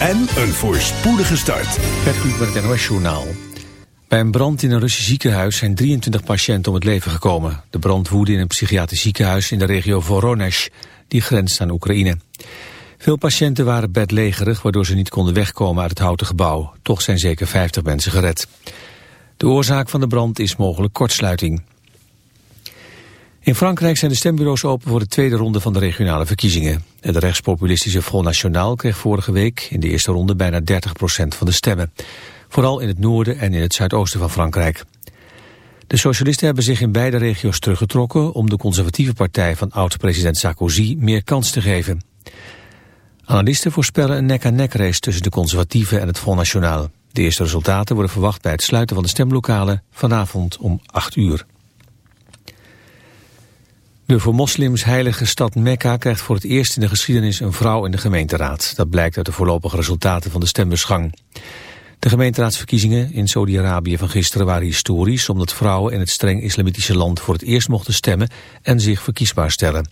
en een voorspoedige start. U met het NOS Journaal. Bij een brand in een Russisch ziekenhuis zijn 23 patiënten om het leven gekomen. De brand woedde in een psychiatrisch ziekenhuis in de regio Voronezh, die grenst aan Oekraïne. Veel patiënten waren bedlegerig, waardoor ze niet konden wegkomen uit het houten gebouw. Toch zijn zeker 50 mensen gered. De oorzaak van de brand is mogelijk kortsluiting. In Frankrijk zijn de stembureaus open voor de tweede ronde van de regionale verkiezingen. Het rechtspopulistische Front National kreeg vorige week in de eerste ronde bijna 30% van de stemmen. Vooral in het noorden en in het zuidoosten van Frankrijk. De socialisten hebben zich in beide regio's teruggetrokken om de conservatieve partij van oud-president Sarkozy meer kans te geven. Analisten voorspellen een nek-aan-nek race tussen de conservatieven en het Front National. De eerste resultaten worden verwacht bij het sluiten van de stemlokalen vanavond om 8 uur. De voor moslims heilige stad Mekka krijgt voor het eerst in de geschiedenis een vrouw in de gemeenteraad. Dat blijkt uit de voorlopige resultaten van de stembusgang. De gemeenteraadsverkiezingen in Saudi-Arabië van gisteren waren historisch... omdat vrouwen in het streng islamitische land voor het eerst mochten stemmen... en zich verkiesbaar stellen.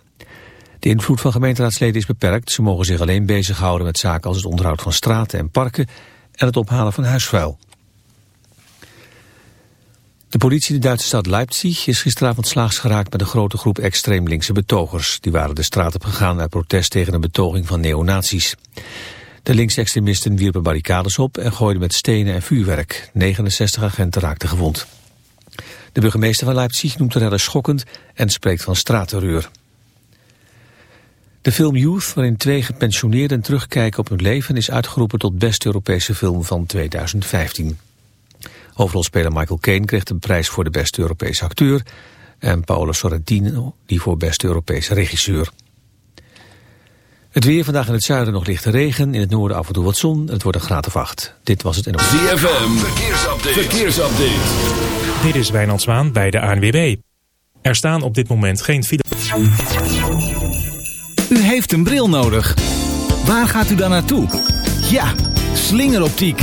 De invloed van gemeenteraadsleden is beperkt. Ze mogen zich alleen bezighouden met zaken als het onderhoud van straten en parken... en het ophalen van huisvuil. De politie in de Duitse stad Leipzig is gisteravond slaags geraakt met een grote groep extreem linkse betogers. Die waren de straat op gegaan uit protest tegen een betoging van neonazies. De linksextremisten wierpen barricades op en gooiden met stenen en vuurwerk. 69 agenten raakten gewond. De burgemeester van Leipzig noemt de rellen schokkend en spreekt van straatterreur. De film Youth, waarin twee gepensioneerden terugkijken op hun leven... is uitgeroepen tot beste Europese film van 2015. Hoofdrolspeler Michael Caine kreeg de prijs voor de beste Europese acteur... en Paolo Sorrentino die voor beste Europese regisseur. Het weer vandaag in het zuiden nog lichte regen. In het noorden af en toe wat zon. Het wordt een graad of acht. Dit was het en ZFM, verkeersupdate. verkeersupdate. Dit is Wijnand Zwaan bij de ANWB. Er staan op dit moment geen file... U heeft een bril nodig. Waar gaat u dan naartoe? Ja, slingeroptiek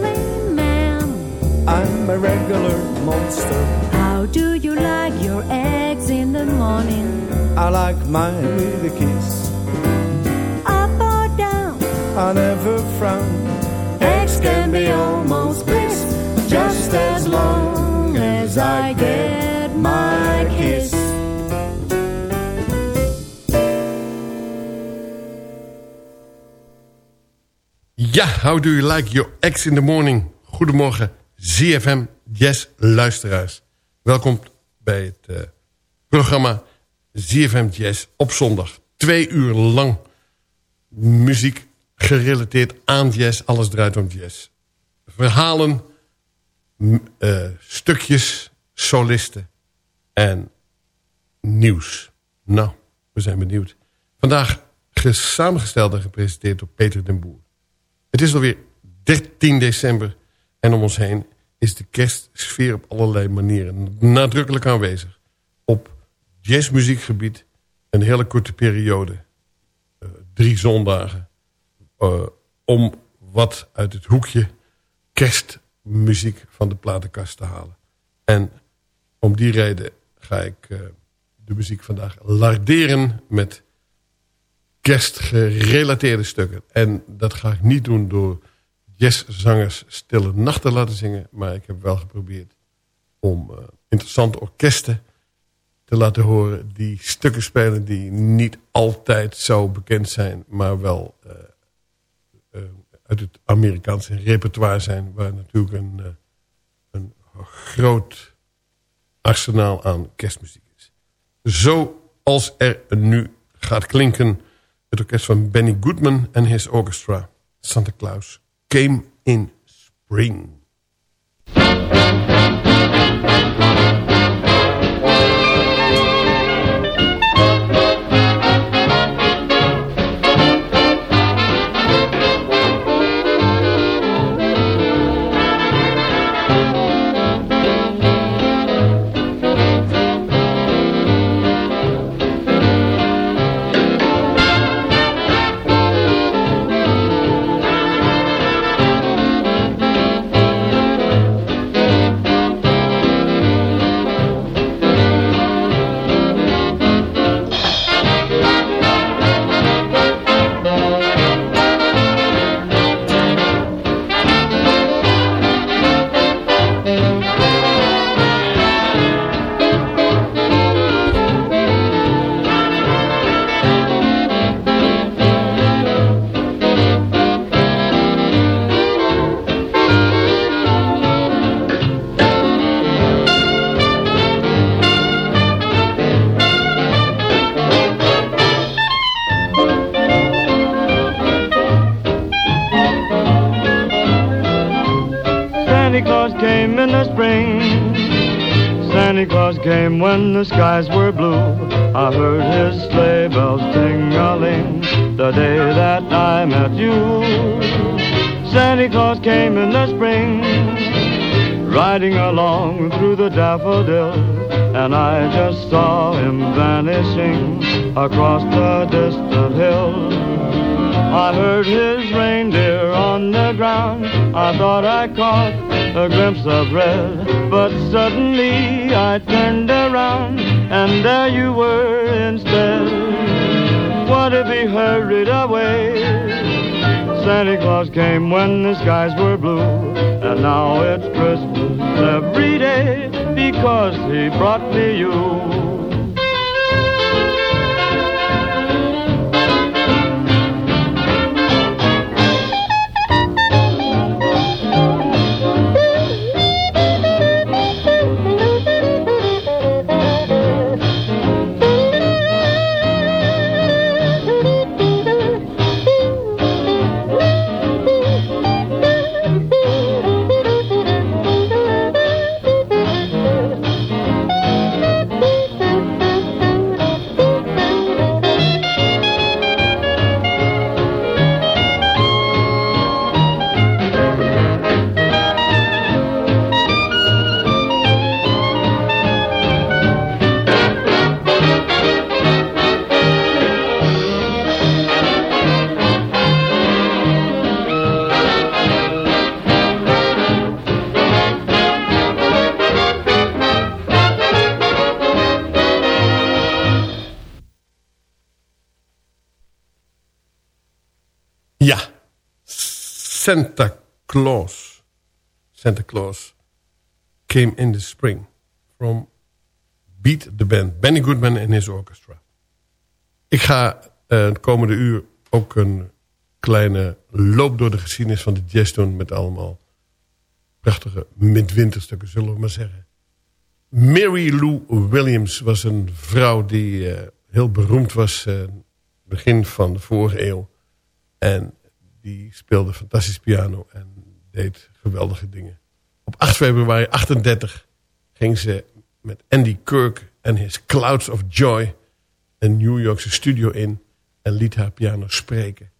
man. I'm a regular monster. How do you like your eggs in the morning? I like mine with a kiss. Up or down? I never frown. Eggs can be almost bliss, just as long as I get my kiss. Ja, how do you like your ex in the morning? Goedemorgen, ZFM Jazz luisteraars. Welkom bij het eh, programma ZFM Jazz op zondag. Twee uur lang muziek gerelateerd aan jazz. Alles draait om jazz. Verhalen, eh, stukjes, solisten en nieuws. Nou, we zijn benieuwd. Vandaag ges- samengesteld en gepresenteerd door Peter den Boer. Het is alweer 13 december en om ons heen is de kerstsfeer op allerlei manieren nadrukkelijk aanwezig. Op jazzmuziekgebied een hele korte periode, eh, drie zondagen, eh, om wat uit het hoekje kerstmuziek van de platenkast te halen. En om die reden ga ik eh, de muziek vandaag larderen met kerstgerelateerde stukken. En dat ga ik niet doen door jazzzangers Stille Nacht te laten zingen. Maar ik heb wel geprobeerd om eh, interessante orkesten te laten horen... die stukken spelen die niet altijd zo bekend zijn... maar wel eh, eh, uit het Amerikaanse repertoire zijn... waar natuurlijk een, een groot arsenaal aan kerstmuziek is. Zoals er nu gaat klinken het orkest van Benny Goodman en his orchestra. Santa Claus came in spring. Daffodils, and I just saw him vanishing across the distant hills. I heard his reindeer on the ground. I thought I caught a glimpse of red, but suddenly I turned around and there you were instead. What if he hurried away? Santa Claus came when the skies were blue, and now it's Christmas because he brought me you. Santa Claus. Santa Claus came in the spring from Beat the Band. Benny Goodman en his orchestra. Ik ga uh, het komende uur ook een kleine loop door de geschiedenis van de jazz doen... met allemaal prachtige midwinterstukken, zullen we maar zeggen. Mary Lou Williams was een vrouw die uh, heel beroemd was... Uh, begin van de vorige eeuw. En die speelde fantastisch piano en deed geweldige dingen. Op 8 februari 38 ging ze met Andy Kirk en his Clouds of Joy... een New Yorkse studio in en liet haar piano spreken...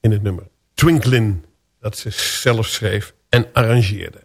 in het nummer Twinklin, dat ze zelf schreef en arrangeerde.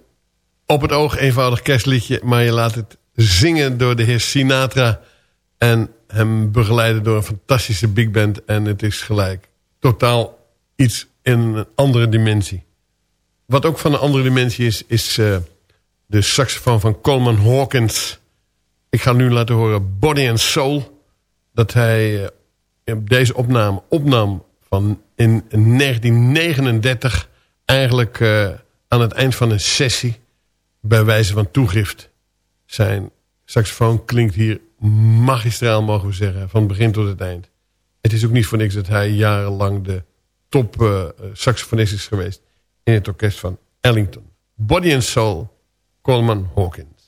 op het oog eenvoudig kerstliedje... maar je laat het zingen door de heer Sinatra... en hem begeleiden door een fantastische big band. En het is gelijk totaal iets in een andere dimensie. Wat ook van een andere dimensie is... is uh, de saxofoon van Coleman Hawkins. Ik ga nu laten horen Body and Soul... dat hij uh, deze opname opnam van in 1939... eigenlijk uh, aan het eind van een sessie bij wijze van toegift. Zijn saxofoon klinkt hier magistraal, mogen we zeggen, van begin tot het eind. Het is ook niet voor niks dat hij jarenlang de top uh, saxofonist is geweest in het orkest van Ellington. Body and Soul, Coleman Hawkins.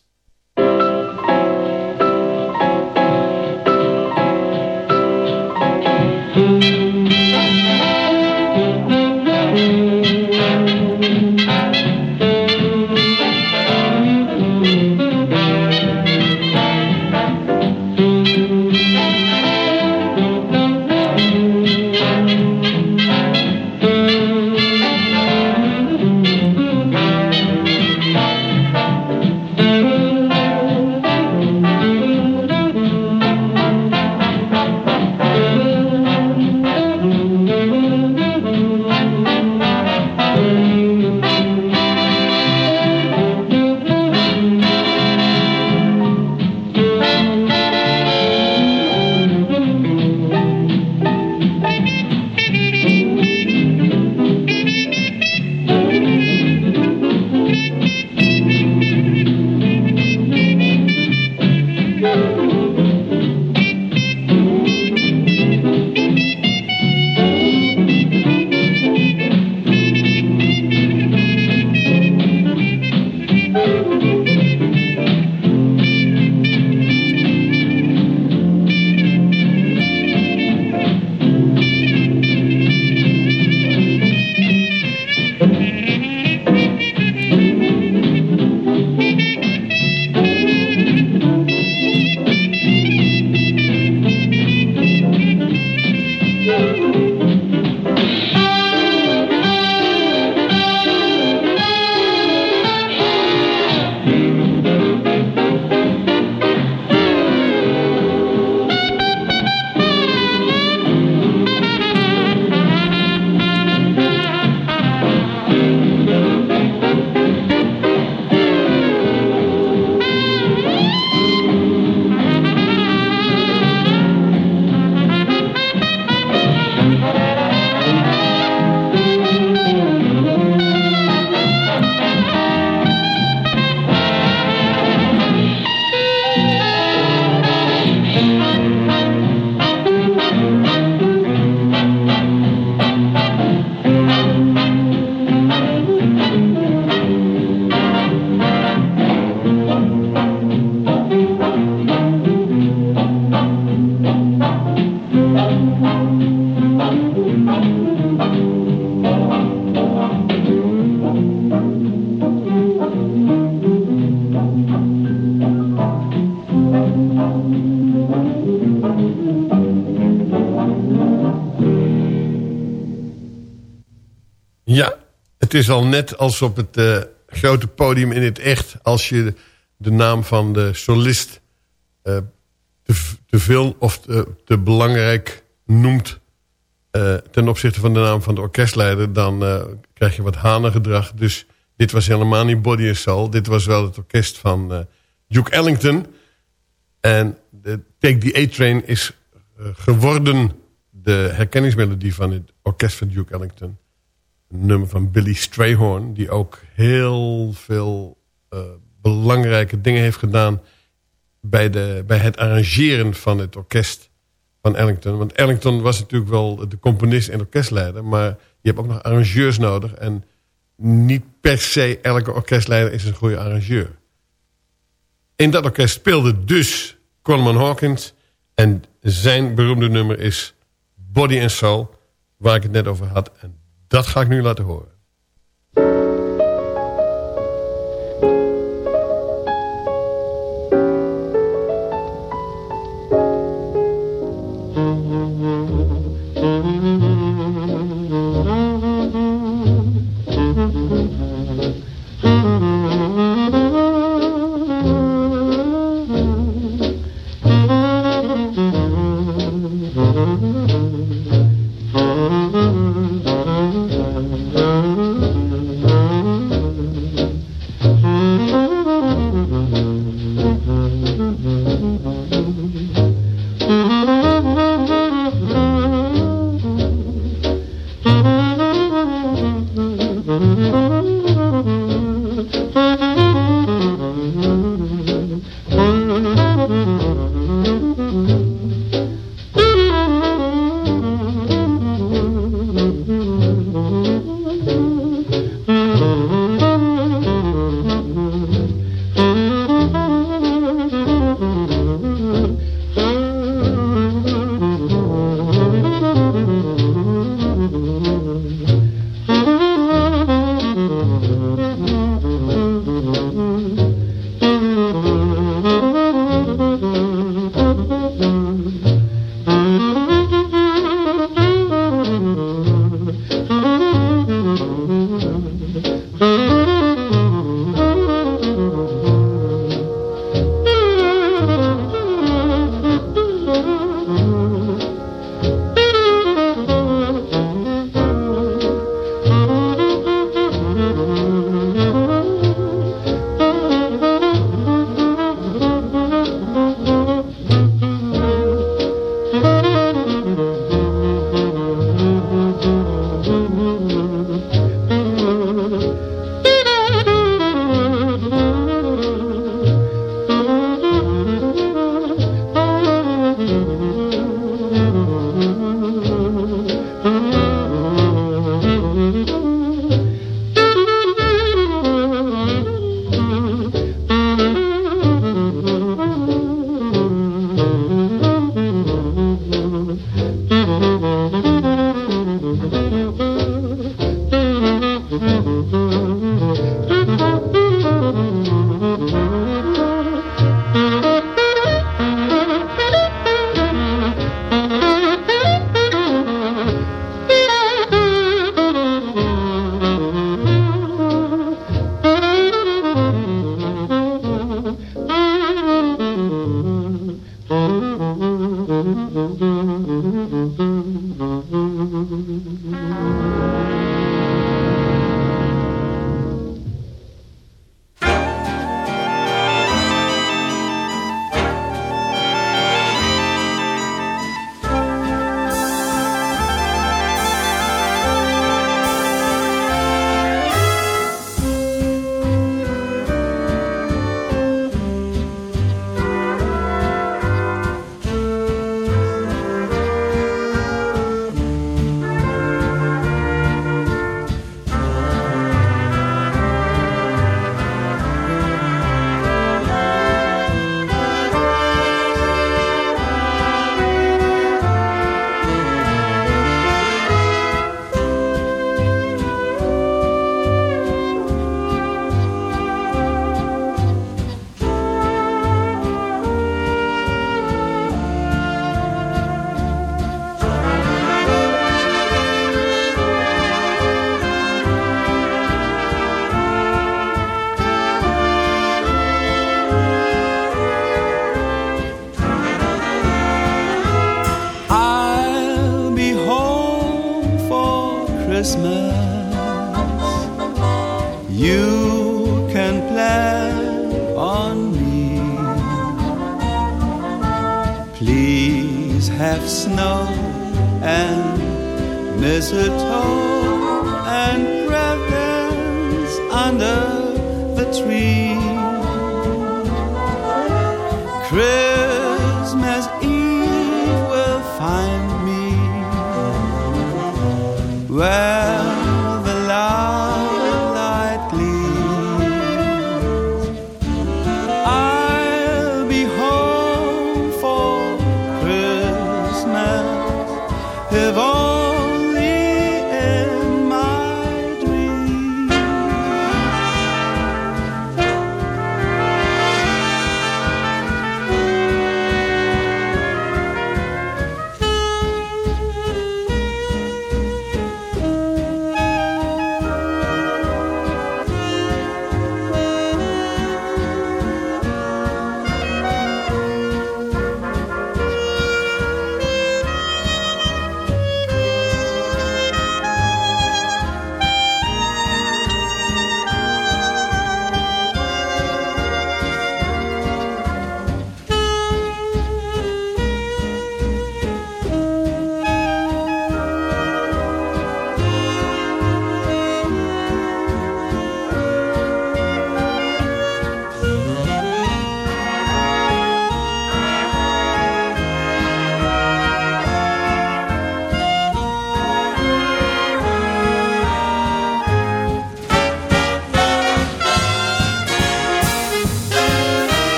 Het is al net als op het uh, grote podium in het echt... als je de naam van de solist uh, te, veel of te, te, belangrijk noemt... eh, ten opzichte van de naam van de orkestleider... dan eh, krijg je wat hanengedrag. Dus dit was helemaal niet Body and Soul. Dit was wel het orkest van Duke Ellington. En de Take the A-Train is geworden de herkenningsmelodie van het orkest van Duke Ellington. Nummer van Billy Strayhorn... die ook heel veel belangrijke dingen heeft gedaan... bij, de, bij het arrangeren van het orkest van Ellington. Want Ellington was natuurlijk wel de componist en orkestleider... maar je hebt ook nog arrangeurs nodig... en niet per se elke orkestleider is een goede arrangeur. In dat orkest speelde dus Coleman Hawkins... en zijn beroemde nummer is Body and Soul... waar ik het net over had. En dat ga ik nu laten horen.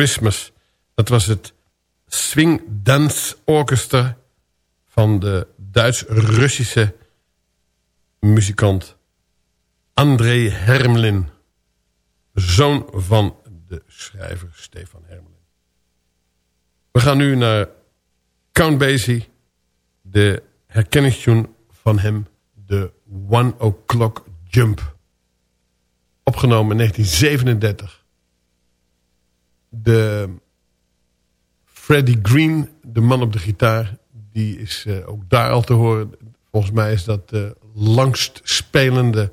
Christmas. Dat was het Swing Dance Orchestra van de Duits-Russische muzikant André Hermelin. Zoon van de schrijver Stefan Hermelin. We gaan nu naar Count Basie. De herkenningstune van hem. De One O'Clock Jump. Opgenomen in 1937 de Freddie Green, de man op de gitaar, die is uh, ook daar al te horen. Volgens mij is dat de langst spelende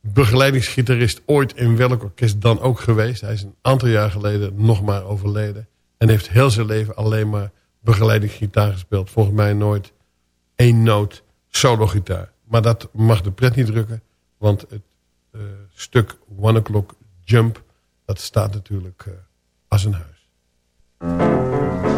begeleidingsgitarist ooit in welk orkest dan ook geweest. Hij is een aantal jaar geleden nog maar overleden. En heeft heel zijn leven alleen maar begeleidingsgitaar gespeeld. Volgens mij nooit één noot solo gitaar. Maar dat mag de pret niet drukken. Want het uh, stuk One O'Clock Jump, dat staat natuurlijk... Uh, als een huis.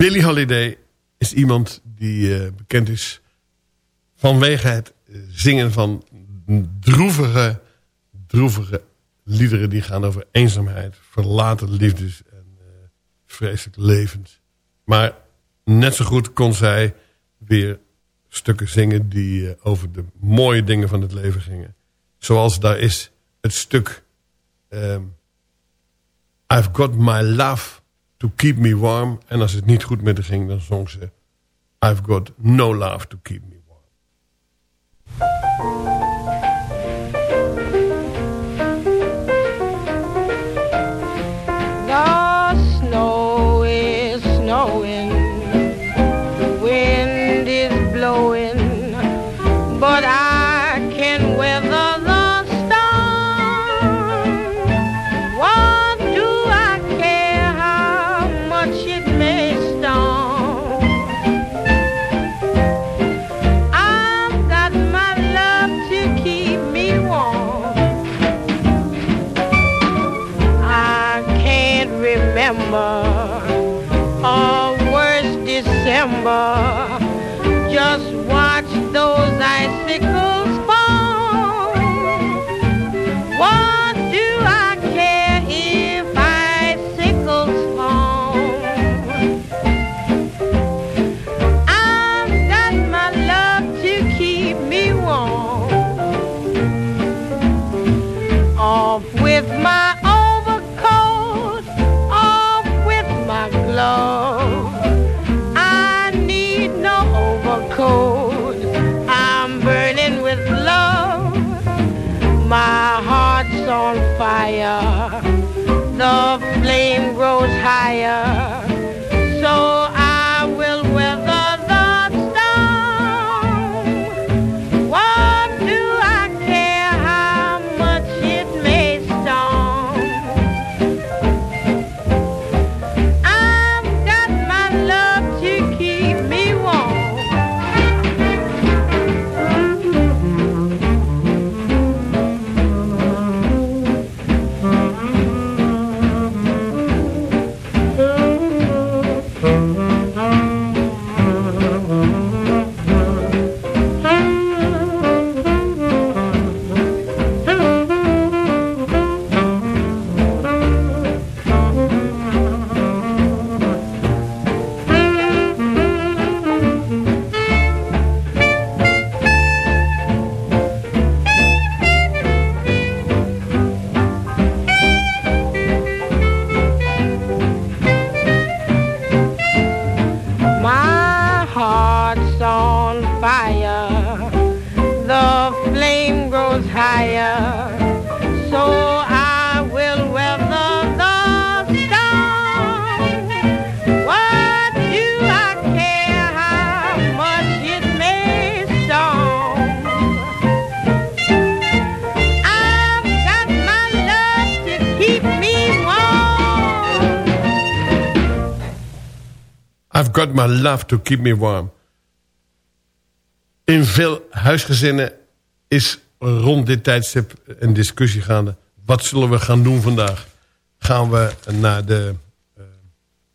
Billie Holiday is iemand die eh, bekend is vanwege het zingen van droevige, droevige liederen die gaan over eenzaamheid, verlaten liefdes en uh, vreselijk levens. Maar net zo goed kon zij weer stukken zingen die over de mooie dingen van het leven gingen. Zoals daar is het stuk um, I've got my love to keep me warm. En als het niet goed met haar ging, dan zong ze I've got no love to keep me warm. Love to keep me warm. In veel huisgezinnen is rond dit tijdstip een discussie gaande. Wat zullen we gaan doen vandaag? Gaan we naar de, eh,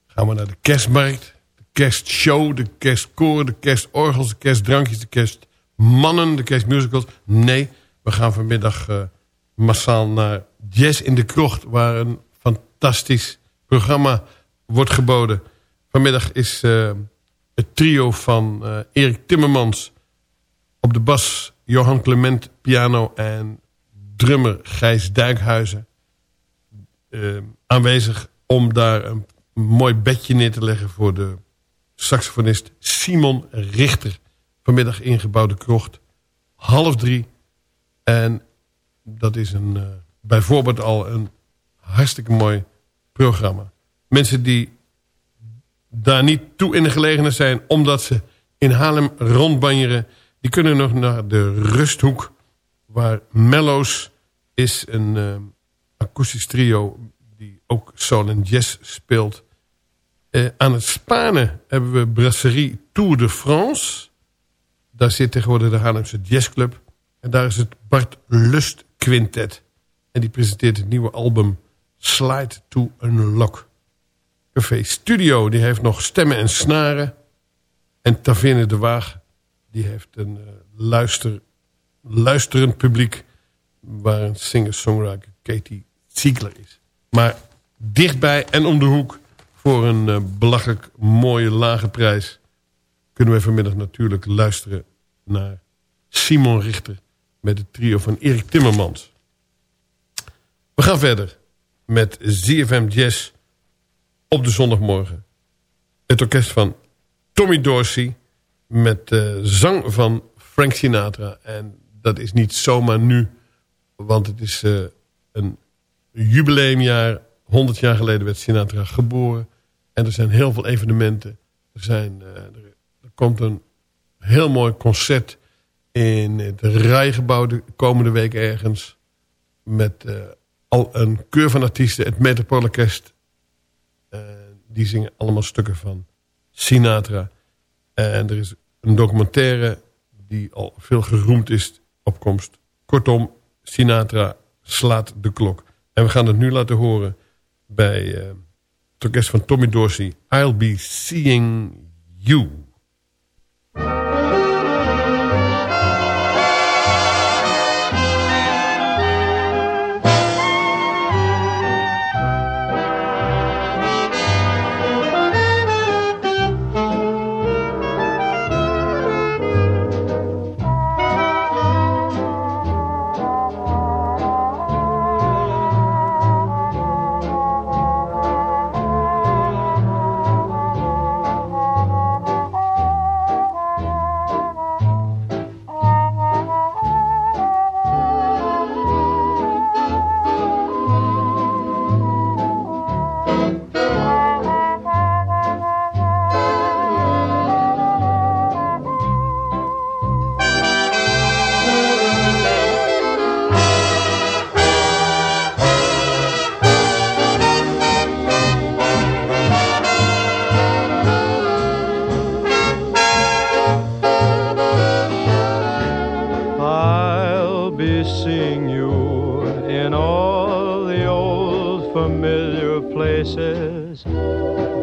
gaan we naar de kerstmarkt? De kerstshow, de kerstkoor, de kerstorgels, de kerstdrankjes, de kerstmannen, de kerstmusicals? Nee, we gaan vanmiddag eh, massaal naar Jazz in de Krocht... waar een fantastisch programma wordt geboden... Vanmiddag is uh, het trio van uh, Erik Timmermans op de bas, Johan Clement piano en drummer Gijs Duikhuizen uh, aanwezig om daar een mooi bedje neer te leggen voor de saxofonist Simon Richter. Vanmiddag ingebouwde krocht, half drie. En dat is een, bijvoorbeeld al een hartstikke mooi programma. Mensen die daar niet toe in de gelegenheid zijn... omdat ze in Haarlem rondbanjeren... die kunnen nog naar de Rusthoek... waar Mellows is een uh, akoestisch trio... die ook soul en jazz speelt. Uh, aan het Spanen hebben we Brasserie Tour de France. Daar zit tegenwoordig de Haarlemse Jazzclub. En daar is het Bart Lust Quintet. En die presenteert het nieuwe album Slide to Unlock. Café Studio, die heeft nog stemmen en snaren. En Taverne de Waag, die heeft een uh, luister, luisterend publiek... waar een singer-songwriter Katie Ziegler is. Maar dichtbij en om de hoek voor een uh, belachelijk mooie lage prijs... kunnen we vanmiddag natuurlijk luisteren naar Simon Richter... met het trio van Erik Timmermans. We gaan verder met ZFM Jazz op de zondagmorgen. Het orkest van Tommy Dorsey met uh, zang van Frank Sinatra. En dat is niet zomaar nu, want het is uh, een jubileumjaar. 100 jaar geleden werd Sinatra geboren. En er zijn heel veel evenementen. Er, zijn, er, er, komt een heel mooi concert in het Rijgebouw de komende week ergens. Met al een keur van artiesten. Het Metropoolorkest. Die zingen allemaal stukken van Sinatra. En er is een documentaire die al veel geroemd is op komst. Kortom, Sinatra slaat de klok. En we gaan het nu laten horen bij uh, het orkest van Tommy Dorsey. I'll be seeing you.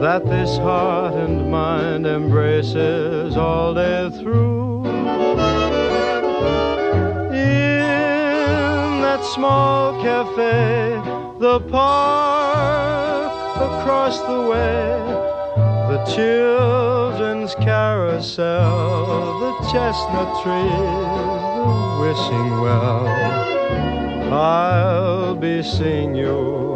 that this heart and mind embraces all day through. In that small cafe, the park across the way the children's carousel, the chestnut trees, the wishing well. I'll be seeing you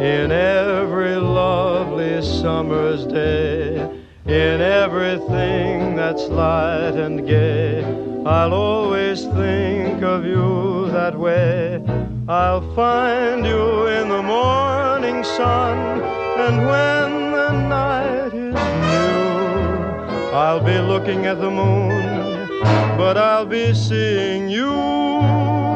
in every lovely summer's day, in everything that's light and gay. I'll always think of you that way. I'll find you in the morning sun, and when the night is new, I'll be looking at the moon, but I'll be seeing you.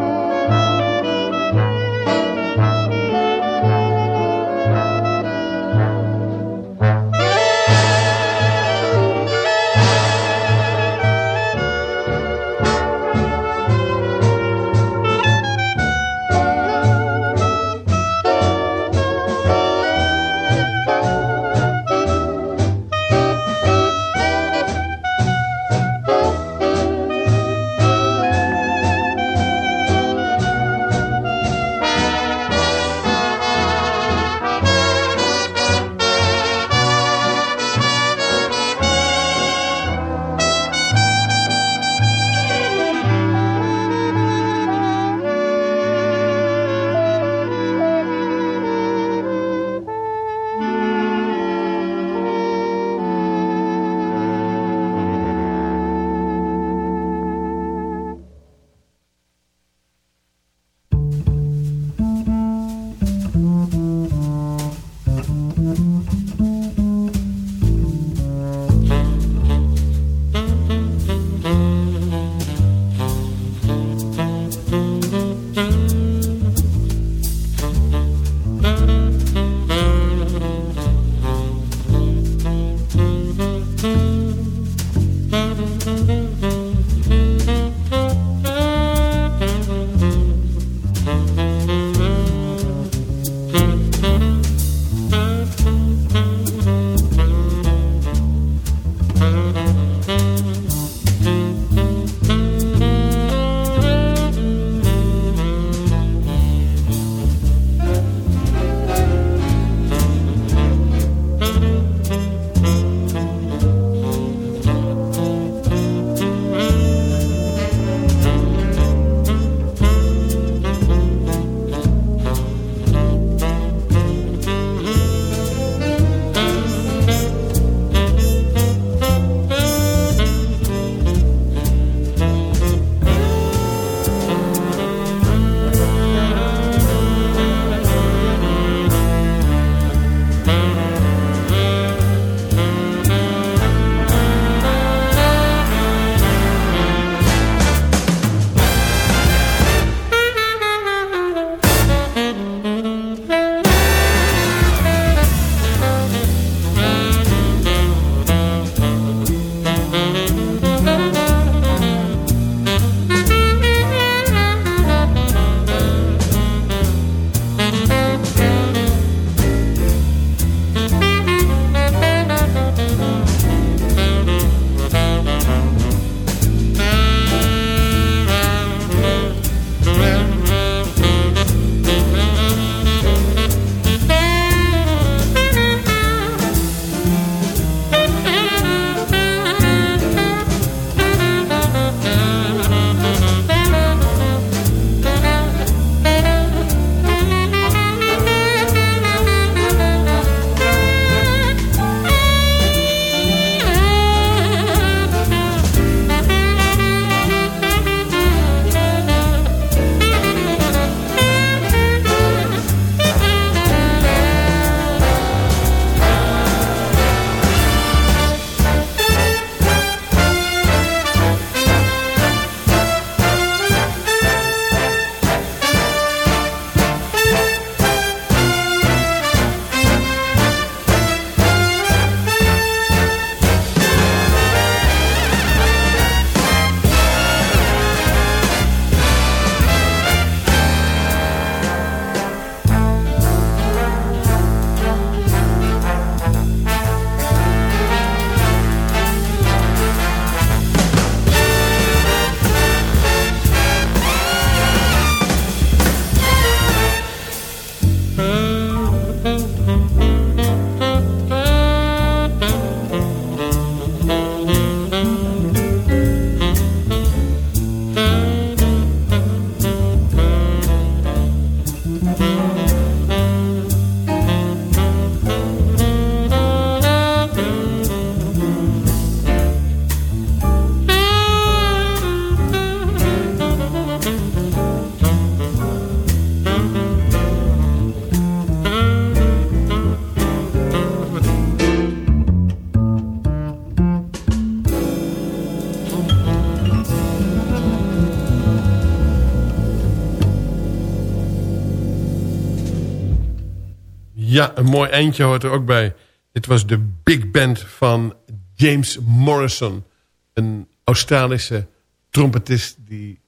Ja, een mooi eindje hoort er ook bij. Dit was de big band van James Morrison. Een Australische trompetist die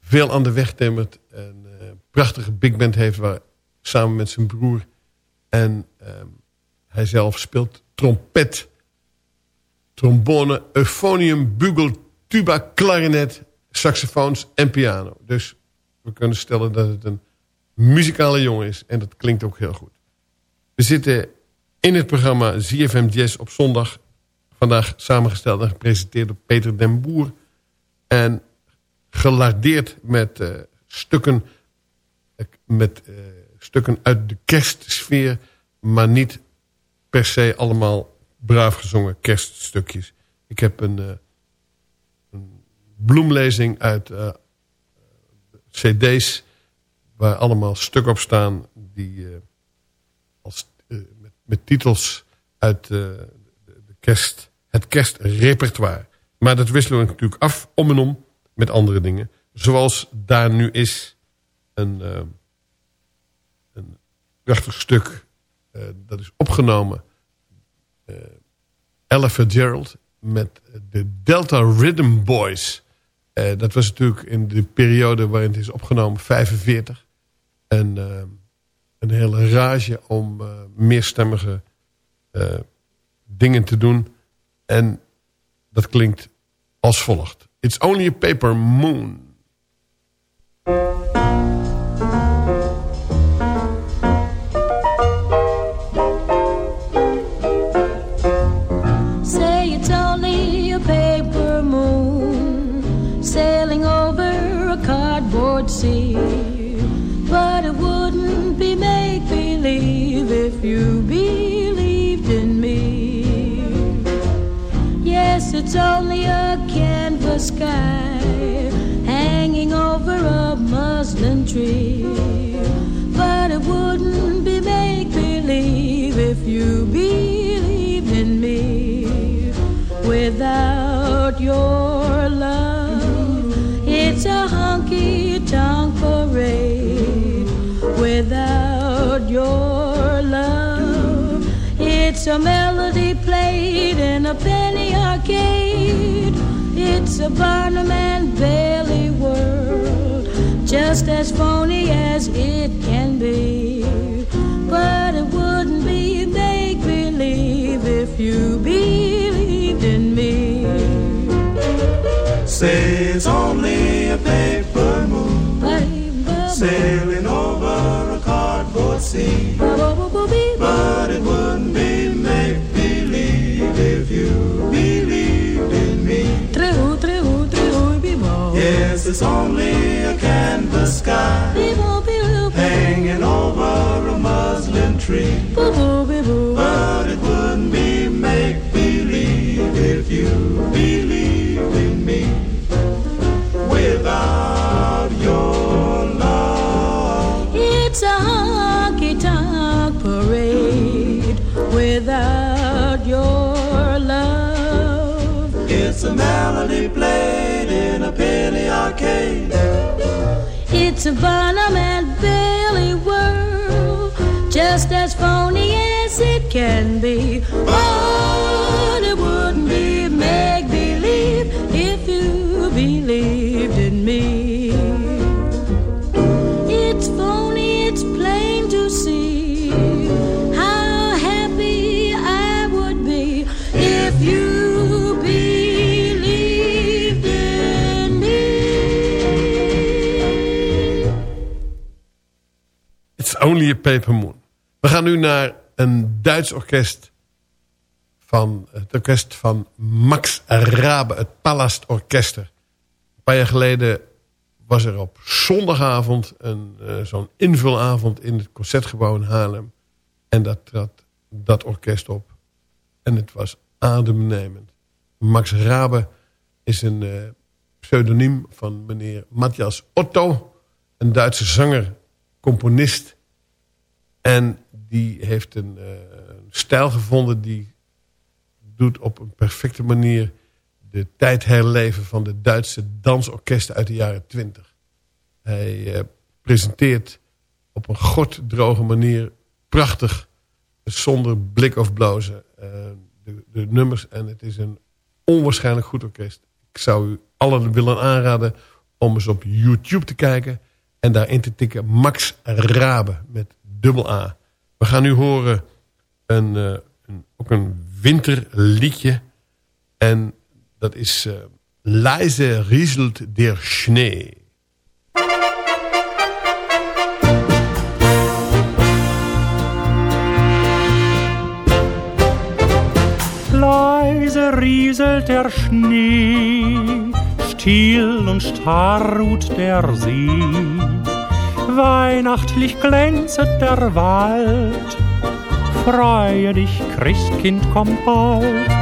veel aan de weg timmert. Een uh, prachtige big band heeft waar, samen met zijn broer. En ehm, hij zelf speelt trompet, trombone, euphonium, bugel, tuba, klarinet, saxofoons en piano. Dus we kunnen stellen dat het een muzikale jongen is. En dat klinkt ook heel goed. We zitten in het programma ZFM Jazz op zondag. Vandaag samengesteld en gepresenteerd door Peter den Boer. En gelardeerd met uh, stukken, met, uh, stukken uit de kerstsfeer. Maar niet per se allemaal braaf gezongen kerststukjes. Ik heb een, uh, een bloemlezing uit cd's... waar allemaal stukken op staan die met, titels uit de, de kerst, het kerstrepertoire. Maar dat wisselen we natuurlijk af om en om met andere dingen. Zoals daar nu is een, uh, een prachtig stuk. Uh, dat is opgenomen. Uh, Ella Fitzgerald met de Delta Rhythm Boys. dat was natuurlijk in de periode waarin het is opgenomen, 45. En een hele rage om meerstemmige dingen te doen. En dat klinkt als volgt. It's only a paper moon. Your love, it's a honky tonk parade. Without your love, it's a melody played in a penny arcade. It's a Barnum and Bailey world, just as phony as it can be. But it wouldn't be make believe if you believed Say it's only a paper moon sailing over a cardboard sea. But it wouldn't be make believe if you believed in me. Yes, it's only a canvas sky hanging over a muslin tree. But it wouldn't be make believe if you believed it's a melody played in a penny arcade. It's a Barnum and Bailey world, just as phony as it can be. But it wouldn't be only a. We gaan nu naar een Duits orkest van het orkest van Max Rabe, het Palast Orkester. Een paar jaar geleden was er op zondagavond een eh, zo'n invulavond in het Concertgebouw in Haarlem. En daar trad dat orkest op. En het was ademnemend. Max Rabe is een eh, pseudoniem van meneer Matthias Otto. Een Duitse zanger, componist. En die heeft een uh, stijl gevonden die doet op een perfecte manier de tijd herleven van de Duitse dansorkesten uit de jaren twintig. Hij uh, presenteert op een goddroge manier prachtig zonder blik of blozen. Uh, de, de, nummers en het is een onwaarschijnlijk goed orkest. Ik zou u allen willen aanraden om eens op YouTube te kijken... en daarin te tikken Max Rabe met dubbel A. We gaan nu horen een, een, ook een winterliedje... en dat is uh, Leise rieselt der Schnee... leise rieselt der Schnee, still und starr ruht der See. Weihnachtlich glänzet der Wald, freue dich, Christkind kommt bald.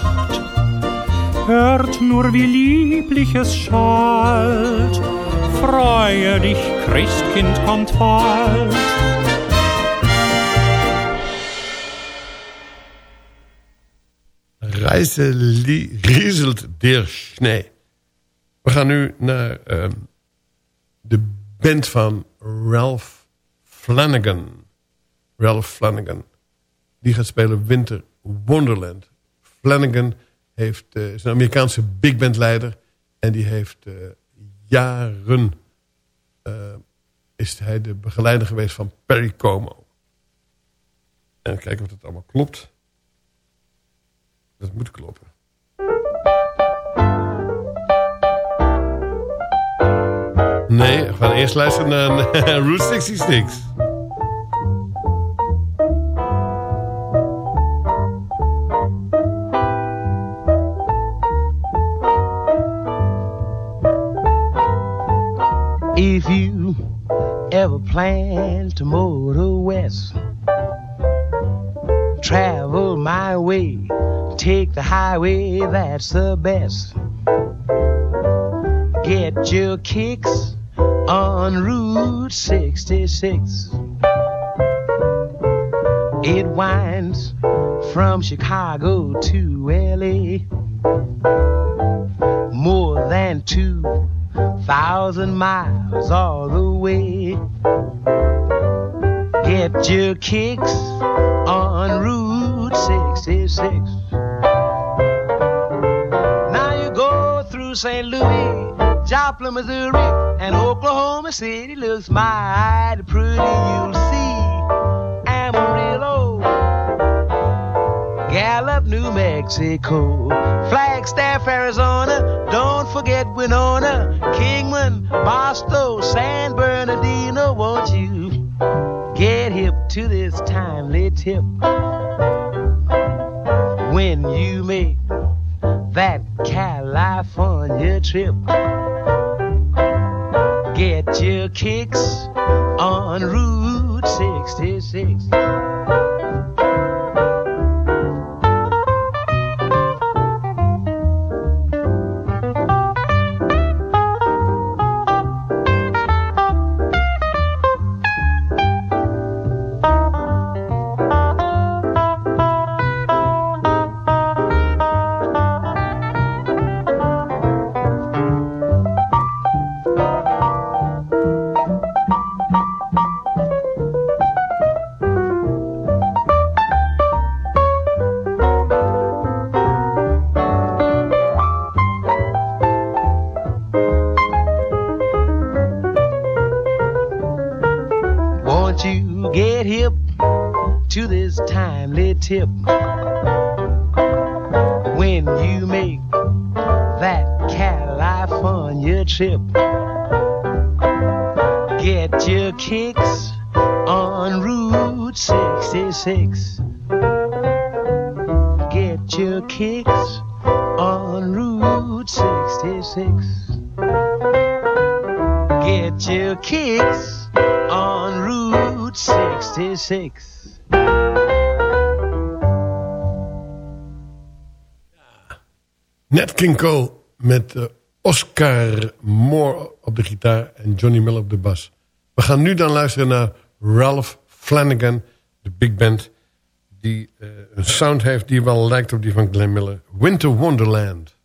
Erwacht, hört nur wie lieblich es schallt, freue dich, Christkind kommt bald. Rieselt der Schnee. We gaan nu naar uh, de band van Ralph Flanagan. Ralph Flanagan. Die gaat spelen Winter Wonderland. Flanagan heeft, uh, is een Amerikaanse big band leider. En die heeft uh, jaren... Uh, is hij de begeleider geweest van Perry Como. En kijken of het allemaal klopt. Dat moet kloppen. Nee, we gaan eerst luisteren naar Route 66. Ever plan to motor west, travel my way, take the highway, that's the best. Get your kicks on Route 66. It winds from Chicago to LA. More than two thousand miles all the way. Get your kicks on Route 66. Now you go through St. Louis, Joplin, Missouri, and Oklahoma City looks mighty pretty. You'll see Amarillo, Gallup, New Mexico, Flagstaff, Arizona. Don't forget Winona, Kingman, Boston, San tip when you make that California trip? Get your kicks on Route 66. Nat King Cole met uh, Oscar Moore op de gitaar en Johnny Miller op de bas. We gaan nu dan luisteren naar Ralph Flanagan, de big band... die uh, een sound heeft die wel lijkt op die van Glenn Miller. Winter Wonderland.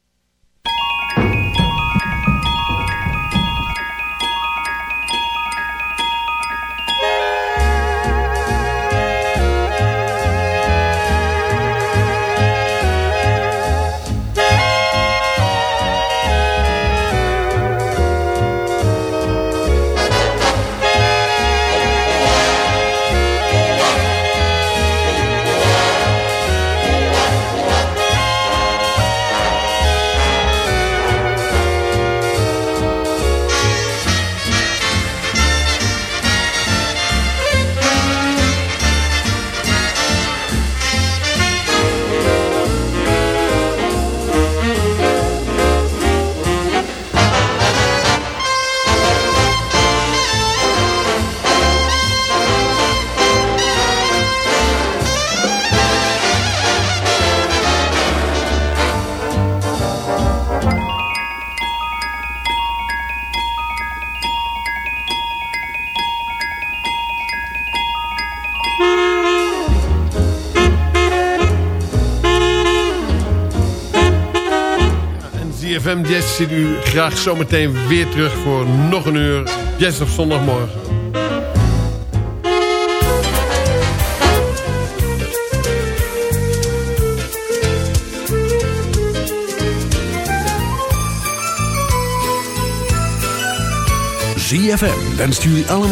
Ziet u graag zometeen weer terug voor nog een uur Jazz op zondagmorgen. ZFM wenst jullie allemaal